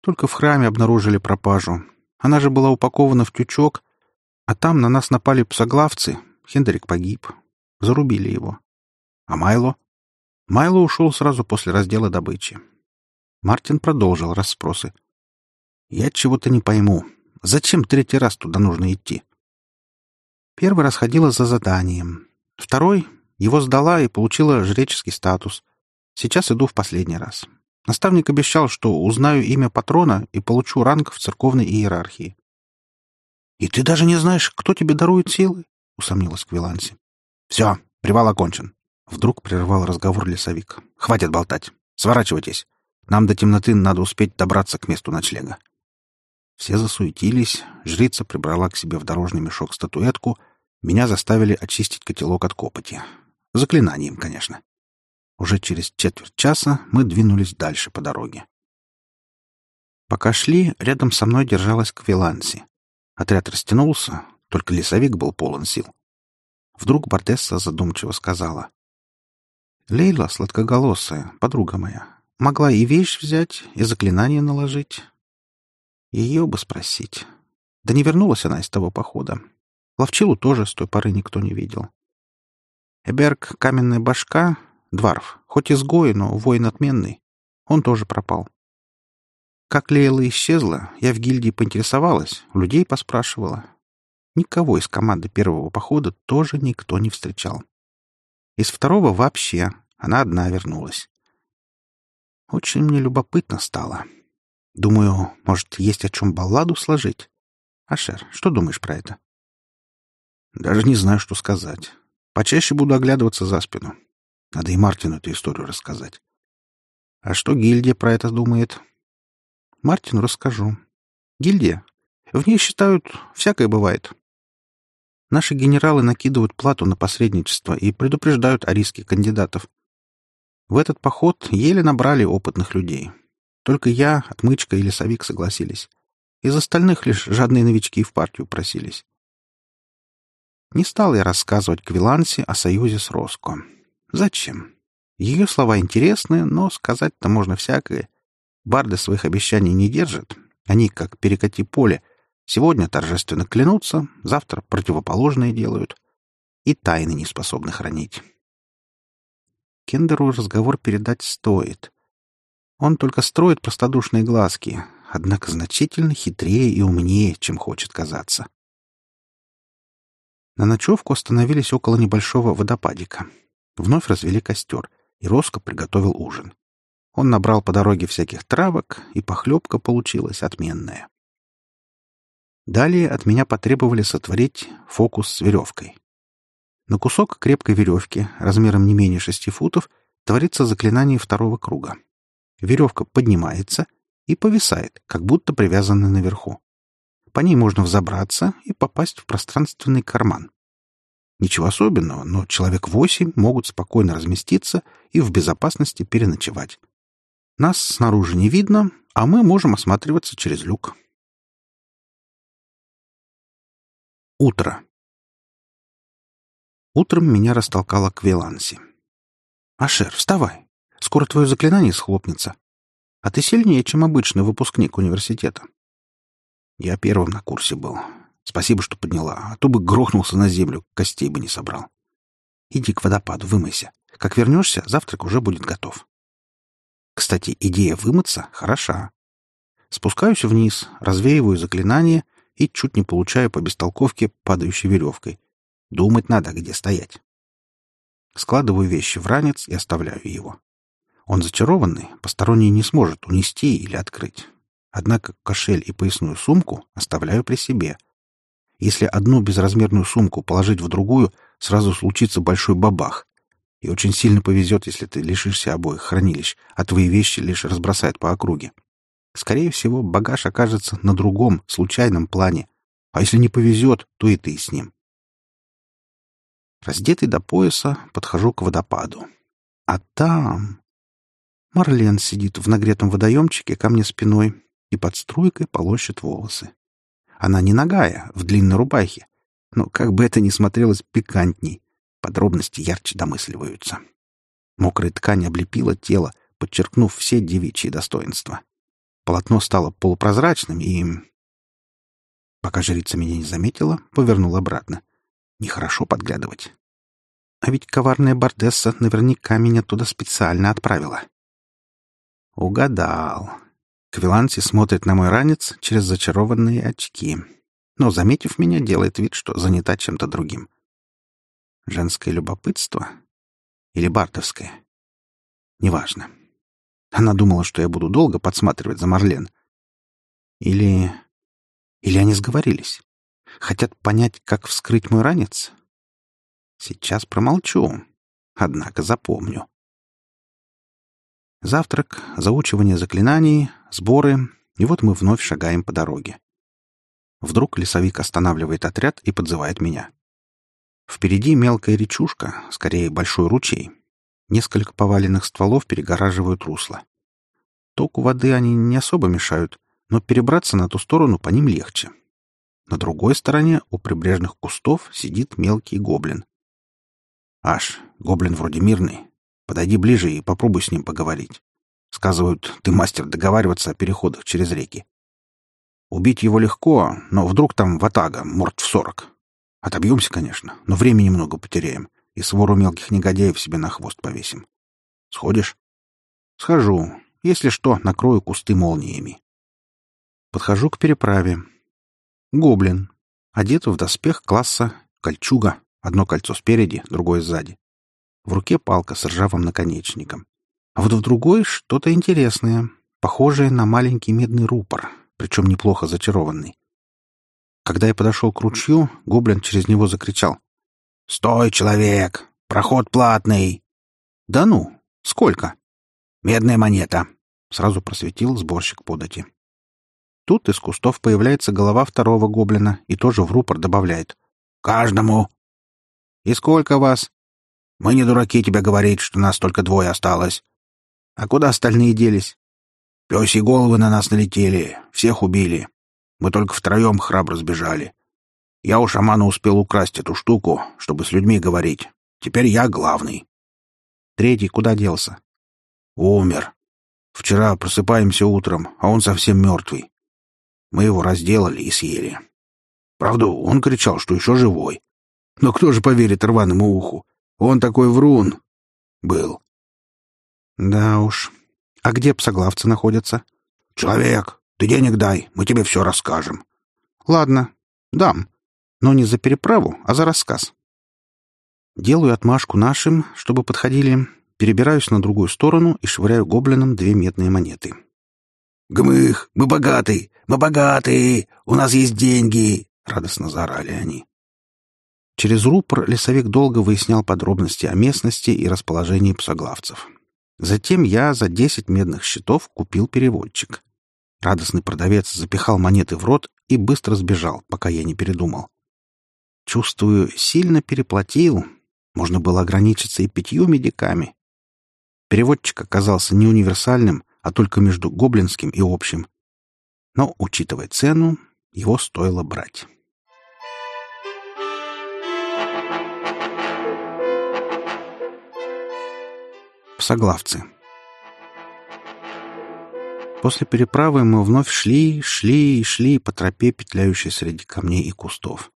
Только в храме обнаружили пропажу. Она же была упакована в тючок, а там на нас напали псоглавцы. Хендрик погиб. Зарубили его. А Майло? Майло ушел сразу после раздела добычи. Мартин продолжил расспросы. «Я чего-то не пойму. Зачем третий раз туда нужно идти?» Первый раз ходила за заданием. Второй — его сдала и получила жреческий статус. Сейчас иду в последний раз. Наставник обещал, что узнаю имя патрона и получу ранг в церковной иерархии. — И ты даже не знаешь, кто тебе дарует силы? — усомнилась Квиланси. — Все, привал окончен. Вдруг прервал разговор лесовик. «Хватит болтать! Сворачивайтесь! Нам до темноты надо успеть добраться к месту ночлега». Все засуетились, жрица прибрала к себе в дорожный мешок статуэтку, меня заставили очистить котелок от копоти. Заклинанием, конечно. Уже через четверть часа мы двинулись дальше по дороге. Пока шли, рядом со мной держалась Квиланси. Отряд растянулся, только лесовик был полон сил. Вдруг Бартесса задумчиво сказала. «Лейла, сладкоголосая, подруга моя, могла и вещь взять, и заклинание наложить. Ее бы спросить. Да не вернулась она из того похода. Ловчилу тоже с той поры никто не видел. Эберг — каменная башка, дворф, хоть изгой, но воин отменный. Он тоже пропал. Как Лейла исчезла, я в гильдии поинтересовалась, людей поспрашивала. Никого из команды первого похода тоже никто не встречал. Из второго вообще она одна вернулась. Очень мне любопытно стало. Думаю, может, есть о чем балладу сложить? Ашер, что думаешь про это? Даже не знаю, что сказать. Почаще буду оглядываться за спину. Надо и Мартину эту историю рассказать. А что гильдия про это думает? Мартину расскажу. Гильдия? В ней считают, всякое бывает. Наши генералы накидывают плату на посредничество и предупреждают о риске кандидатов. В этот поход еле набрали опытных людей. Только я, отмычка и лесовик согласились. Из остальных лишь жадные новички в партию просились. Не стал я рассказывать Квилансе о союзе с Роско. Зачем? Ее слова интересны, но сказать-то можно всякое. Барды своих обещаний не держат. Они, как перекати поле, сегодня торжественно клянутся, завтра противоположное делают. И тайны не способны хранить. Кендеру разговор передать стоит. Он только строит простодушные глазки, однако значительно хитрее и умнее, чем хочет казаться. На ночевку остановились около небольшого водопадика. Вновь развели костер, и Роско приготовил ужин. Он набрал по дороге всяких травок, и похлебка получилась отменная. Далее от меня потребовали сотворить фокус с веревкой. На кусок крепкой веревки, размером не менее шести футов, творится заклинание второго круга. Веревка поднимается и повисает, как будто привязанная наверху. По ней можно взобраться и попасть в пространственный карман. Ничего особенного, но человек восемь могут спокойно разместиться и в безопасности переночевать. Нас снаружи не видно, а мы можем осматриваться через люк. Утро. Утром меня растолкала Квеланси. «Ашер, вставай! Скоро твое заклинание схлопнется. А ты сильнее, чем обычный выпускник университета. Я первым на курсе был. Спасибо, что подняла, а то бы грохнулся на землю, костей бы не собрал. Иди к водопаду, вымойся. Как вернешься, завтрак уже будет готов. Кстати, идея вымыться хороша. Спускаюсь вниз, развеиваю заклинание и чуть не получаю по бестолковке падающей веревкой. Думать надо, где стоять. Складываю вещи в ранец и оставляю его. Он зачарованный, посторонний не сможет унести или открыть. Однако кошель и поясную сумку оставляю при себе. Если одну безразмерную сумку положить в другую, сразу случится большой бабах. И очень сильно повезет, если ты лишишься обоих хранилищ, а твои вещи лишь разбросают по округе. Скорее всего, багаж окажется на другом, случайном плане. А если не повезет, то и ты с ним. Раздетый до пояса, подхожу к водопаду. А там... Марлен сидит в нагретом водоемчике ко мне спиной и под струйкой полощет волосы. Она не нагая, в длинной рубахе, но как бы это ни смотрелось пикантней, подробности ярче домысливаются. Мокрая ткань облепила тело, подчеркнув все девичьи достоинства. Полотно стало полупрозрачным и... Пока жрица меня не заметила, повернул обратно. Нехорошо подглядывать. А ведь коварная Бардесса наверняка меня туда специально отправила. Угадал. Квиланси смотрит на мой ранец через зачарованные очки, но, заметив меня, делает вид, что занята чем-то другим. Женское любопытство? Или бардовское? Неважно. Она думала, что я буду долго подсматривать за Марлен. Или... Или они сговорились? Хотят понять, как вскрыть мой ранец? Сейчас промолчу. Однако запомню. Завтрак, заучивание заклинаний, сборы, и вот мы вновь шагаем по дороге. Вдруг лесовик останавливает отряд и подзывает меня. Впереди мелкая речушка, скорее большой ручей. Несколько поваленных стволов перегораживают русло. Току воды они не особо мешают, но перебраться на ту сторону по ним легче. На другой стороне у прибрежных кустов сидит мелкий гоблин. «Аш, гоблин вроде мирный. Подойди ближе и попробуй с ним поговорить. Сказывают, ты мастер договариваться о переходах через реки. Убить его легко, но вдруг там ватага, морд в сорок. Отобьемся, конечно, но времени много потеряем и свору мелких негодяев себе на хвост повесим. Сходишь? Схожу. Если что, накрою кусты молниями. Подхожу к переправе. Гоблин. Одет в доспех класса кольчуга. Одно кольцо спереди, другое сзади. В руке палка с ржавым наконечником. А вот в другой что-то интересное, похожее на маленький медный рупор, причем неплохо зачарованный. Когда я подошел к ручью, гоблин через него закричал. «Стой, человек! Проход платный!» «Да ну! Сколько?» «Медная монета!» — сразу просветил сборщик подати. Тут из кустов появляется голова второго гоблина и тоже в рупор добавляет. «Каждому!» «И сколько вас?» «Мы не дураки тебе говорить, что нас только двое осталось». «А куда остальные делись?» «Пёсьи головы на нас налетели, всех убили. Мы только втроем храбро сбежали. Я у шамана успел украсть эту штуку, чтобы с людьми говорить. Теперь я главный. Третий куда делся? Умер. Вчера просыпаемся утром, а он совсем мертвый. Мы его разделали и съели. Правда, он кричал, что еще живой. Но кто же поверит рваному уху? Он такой врун. Был. Да уж. А где псоглавцы находятся? Человек, ты денег дай, мы тебе все расскажем. Ладно, дам но не за переправу, а за рассказ. Делаю отмашку нашим, чтобы подходили, перебираюсь на другую сторону и швыряю гоблинам две медные монеты. «Гмых! Мы богаты! Мы богаты! У нас есть деньги!» — радостно заорали они. Через рупор лесовик долго выяснял подробности о местности и расположении псоглавцев. Затем я за десять медных щитов купил переводчик. Радостный продавец запихал монеты в рот и быстро сбежал, пока я не передумал. Чувствую, сильно переплатил. Можно было ограничиться и пятью медиками. Переводчик оказался не универсальным, а только между гоблинским и общим. Но, учитывая цену, его стоило брать. Псоглавцы После переправы мы вновь шли, шли и шли по тропе, петляющей среди камней и кустов.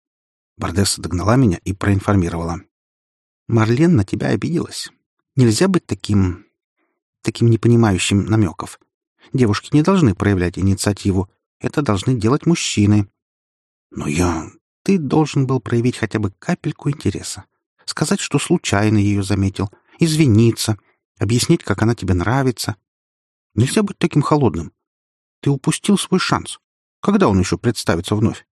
Бардесса догнала меня и проинформировала. «Марлен на тебя обиделась. Нельзя быть таким... таким непонимающим намеков. Девушки не должны проявлять инициативу. Это должны делать мужчины. Но я... Ты должен был проявить хотя бы капельку интереса. Сказать, что случайно ее заметил. Извиниться. Объяснить, как она тебе нравится. Нельзя быть таким холодным. Ты упустил свой шанс. Когда он еще представится вновь?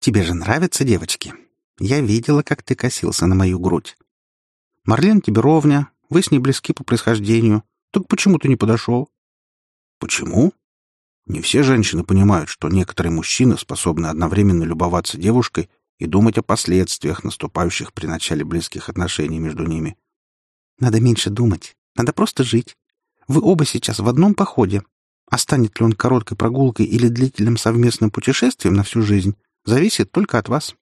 Тебе же нравятся девочки? Я видела, как ты косился на мою грудь. Марлен тебе ровня, вы с ней близки по происхождению. Так почему ты не подошел? Почему? Не все женщины понимают, что некоторые мужчины способны одновременно любоваться девушкой и думать о последствиях, наступающих при начале близких отношений между ними. Надо меньше думать. Надо просто жить. Вы оба сейчас в одном походе. А станет ли он короткой прогулкой или длительным совместным путешествием на всю жизнь, зависит только от вас.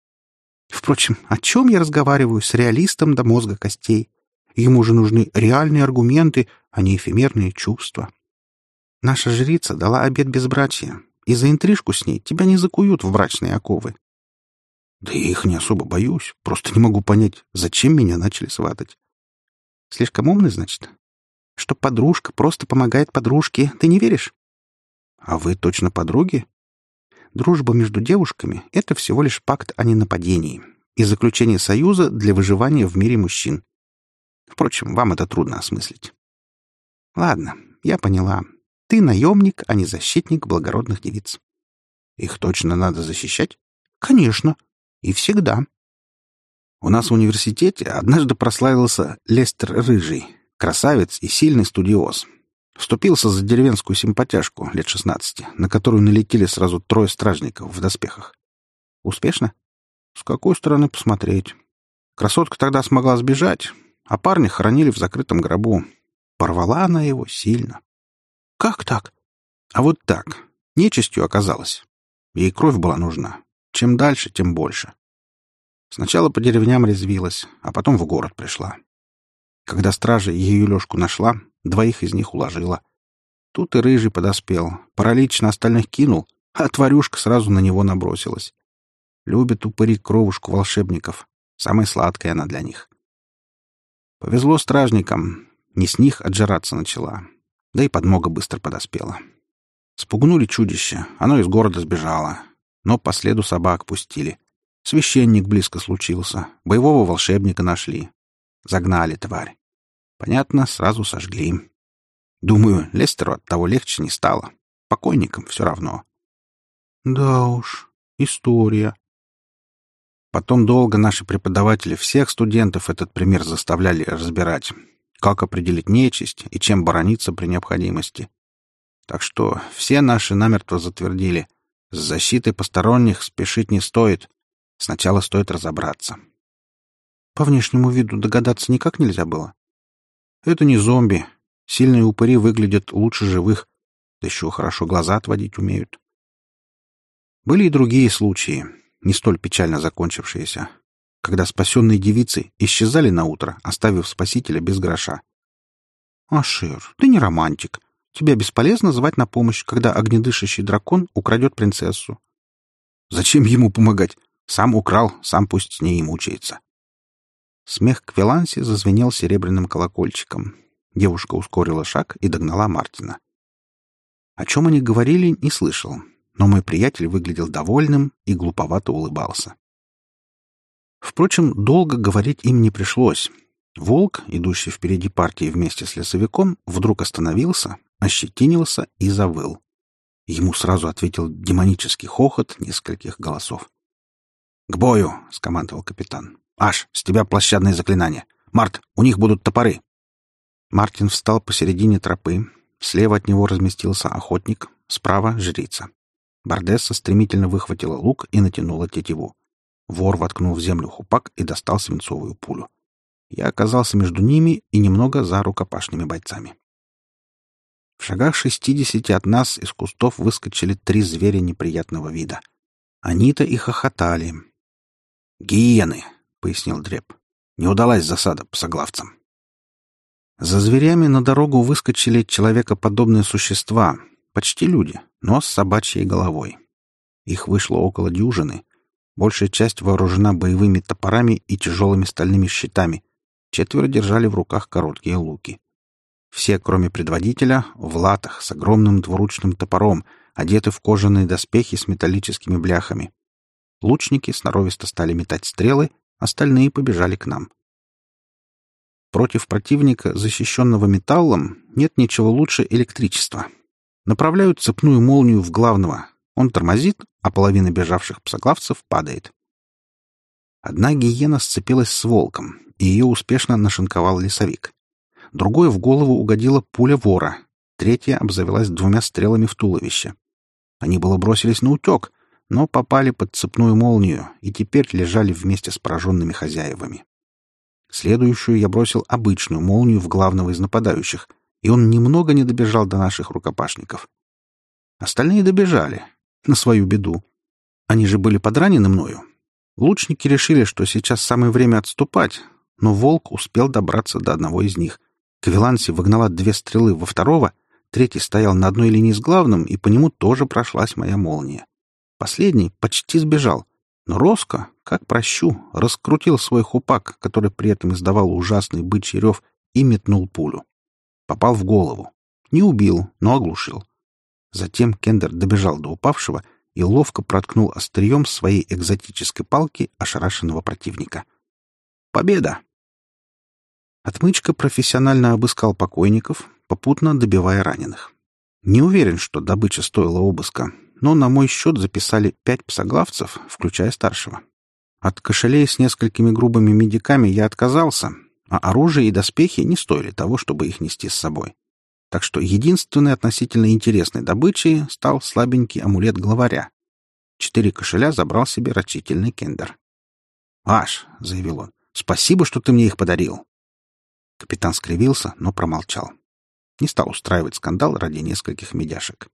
Впрочем, о чем я разговариваю с реалистом до мозга костей? Ему же нужны реальные аргументы, а не эфемерные чувства. Наша жрица дала обет безбрачия, и за интрижку с ней тебя не закуют в брачные оковы. Да я их не особо боюсь, просто не могу понять, зачем меня начали сватать. Слишком умный, значит? Что подружка просто помогает подружке, ты не веришь? А вы точно подруги? Дружба между девушками — это всего лишь пакт о ненападении и заключение союза для выживания в мире мужчин. Впрочем, вам это трудно осмыслить. Ладно, я поняла. Ты наемник, а не защитник благородных девиц. Их точно надо защищать? Конечно. И всегда. У нас в университете однажды прославился Лестер Рыжий, красавец и сильный студиоз. Вступился за деревенскую симпатяшку лет шестнадцати, на которую налетели сразу трое стражников в доспехах. Успешно? С какой стороны посмотреть? Красотка тогда смогла сбежать, а парня хоронили в закрытом гробу. Порвала она его сильно. Как так? А вот так. Нечистью оказалась. Ей кровь была нужна. Чем дальше, тем больше. Сначала по деревням резвилась, а потом в город пришла. Когда стража ее Лешку нашла, двоих из них уложила. Тут и рыжий подоспел, паралич на остальных кинул, а тварюшка сразу на него набросилась. Любит упырить кровушку волшебников. Самая сладкая она для них. Повезло стражникам. Не с них отжираться начала. Да и подмога быстро подоспела. Спугнули чудище. Оно из города сбежало. Но по следу собак пустили. Священник близко случился. Боевого волшебника нашли. Загнали тварь. Понятно, сразу сожгли. Думаю, Лестеру от того легче не стало. Покойникам все равно. Да уж, история. Потом долго наши преподаватели всех студентов этот пример заставляли разбирать, как определить нечисть и чем борониться при необходимости. Так что все наши намертво затвердили. С защитой посторонних спешить не стоит. Сначала стоит разобраться. По внешнему виду догадаться никак нельзя было. Это не зомби. Сильные упыри выглядят лучше живых, да еще хорошо глаза отводить умеют. Были и другие случаи не столь печально закончившиеся, когда спасенные девицы исчезали на утро, оставив спасителя без гроша. «Ашир, ты не романтик. Тебя бесполезно звать на помощь, когда огнедышащий дракон украдет принцессу». «Зачем ему помогать? Сам украл, сам пусть с ней и мучается». Смех Квиланси зазвенел серебряным колокольчиком. Девушка ускорила шаг и догнала Мартина. О чем они говорили, не слышал, но мой приятель выглядел довольным и глуповато улыбался. Впрочем, долго говорить им не пришлось. Волк, идущий впереди партии вместе с лесовиком, вдруг остановился, ощетинился и завыл. Ему сразу ответил демонический хохот нескольких голосов. «К бою!» — скомандовал капитан. «Аш, с тебя площадное заклинание! Март, у них будут топоры!» Мартин встал посередине тропы. Слева от него разместился охотник, справа — жрица. Бардесса стремительно выхватила лук и натянула тетиву. Вор воткнул в землю хупак и достал свинцовую пулю. Я оказался между ними и немного за рукопашными бойцами. В шагах шестидесяти от нас из кустов выскочили три зверя неприятного вида. Они-то и хохотали. «Гиены!» — пояснил Дреб. «Не удалась засада псоглавцам». За зверями на дорогу выскочили человекоподобные существа, почти люди, но с собачьей головой. Их вышло около дюжины. Большая часть вооружена боевыми топорами и тяжелыми стальными щитами. Четверо держали в руках короткие луки. Все, кроме предводителя, в латах с огромным двуручным топором, одеты в кожаные доспехи с металлическими бляхами. Лучники сноровисто стали метать стрелы, остальные побежали к нам. Против противника, защищенного металлом, нет ничего лучше электричества. Направляют цепную молнию в главного. Он тормозит, а половина бежавших псоглавцев падает. Одна гиена сцепилась с волком, и ее успешно нашинковал лесовик. Другой в голову угодила пуля вора. Третья обзавелась двумя стрелами в туловище. Они было бросились на утек, но попали под цепную молнию и теперь лежали вместе с пораженными хозяевами. Следующую я бросил обычную молнию в главного из нападающих — и он немного не добежал до наших рукопашников. Остальные добежали, на свою беду. Они же были подранены мною. Лучники решили, что сейчас самое время отступать, но волк успел добраться до одного из них. Кавиланси выгнала две стрелы во второго, третий стоял на одной линии с главным, и по нему тоже прошлась моя молния. Последний почти сбежал, но Роско, как прощу, раскрутил свой хупак, который при этом издавал ужасный бычий рев, и метнул пулю. Попал в голову. Не убил, но оглушил. Затем Кендер добежал до упавшего и ловко проткнул острием своей экзотической палки ошарашенного противника. Победа! Отмычка профессионально обыскал покойников, попутно добивая раненых. Не уверен, что добыча стоила обыска, но на мой счет записали пять псоглавцев, включая старшего. От кошелей с несколькими грубыми медиками я отказался, а оружие и доспехи не стоили того, чтобы их нести с собой. Так что единственной относительно интересной добычей стал слабенький амулет главаря. Четыре кошеля забрал себе рачительный кендер. «Аш», — заявил он, — «спасибо, что ты мне их подарил». Капитан скривился, но промолчал. Не стал устраивать скандал ради нескольких медяшек.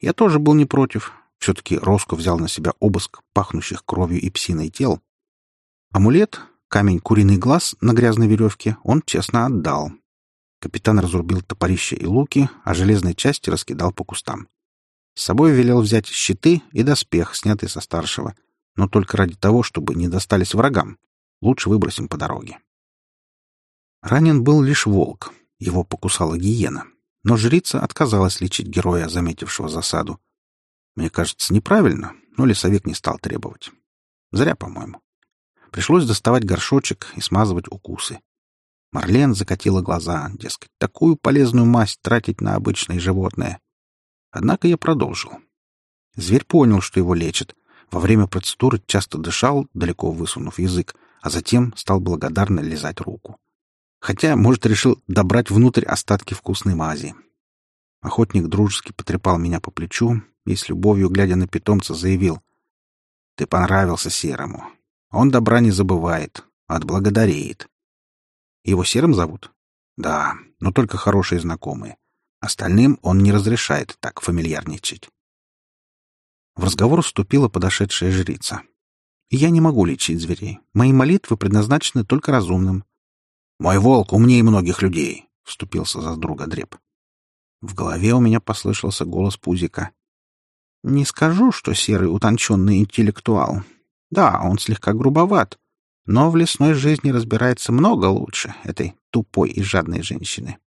Я тоже был не против. Все-таки Роско взял на себя обыск пахнущих кровью и псиной тел. Амулет, камень куриный глаз на грязной веревке, он честно отдал. Капитан разрубил топорище и луки, а железные части раскидал по кустам. С собой велел взять щиты и доспех, снятый со старшего, но только ради того, чтобы не достались врагам. Лучше выбросим по дороге. Ранен был лишь волк. Его покусала гиена. Но жрица отказалась лечить героя, заметившего засаду. Мне кажется, неправильно, но лесовик не стал требовать. Зря, по-моему. Пришлось доставать горшочек и смазывать укусы. Марлен закатила глаза, дескать, такую полезную мазь тратить на обычное животное. Однако я продолжил. Зверь понял, что его лечат. Во время процедуры часто дышал, далеко высунув язык, а затем стал благодарно лизать руку. Хотя, может, решил добрать внутрь остатки вкусной мази. Охотник дружески потрепал меня по плечу и с любовью, глядя на питомца, заявил. «Ты понравился Серому. Он добра не забывает, отблагодарит. Его Серым зовут? Да, но только хорошие знакомые. Остальным он не разрешает так фамильярничать. В разговор вступила подошедшая жрица. «Я не могу лечить зверей. Мои молитвы предназначены только разумным». «Мой волк умнее многих людей», — вступился за друга Дреб. В голове у меня послышался голос Пузика. Не скажу, что серый утонченный интеллектуал. Да, он слегка грубоват, но в лесной жизни разбирается много лучше этой тупой и жадной женщины.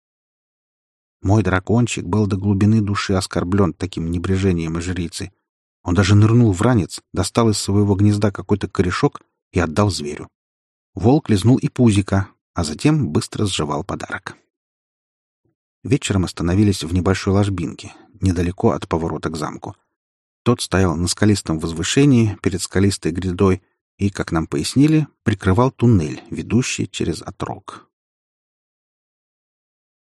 Мой дракончик был до глубины души оскорблен таким небрежением жрицы. Он даже нырнул в ранец, достал из своего гнезда какой-то корешок и отдал зверю. Волк лизнул и пузика, а затем быстро сживал подарок. Вечером остановились в небольшой ложбинке, недалеко от поворота к замку. Тот стоял на скалистом возвышении перед скалистой грядой и, как нам пояснили, прикрывал туннель, ведущий через отрог.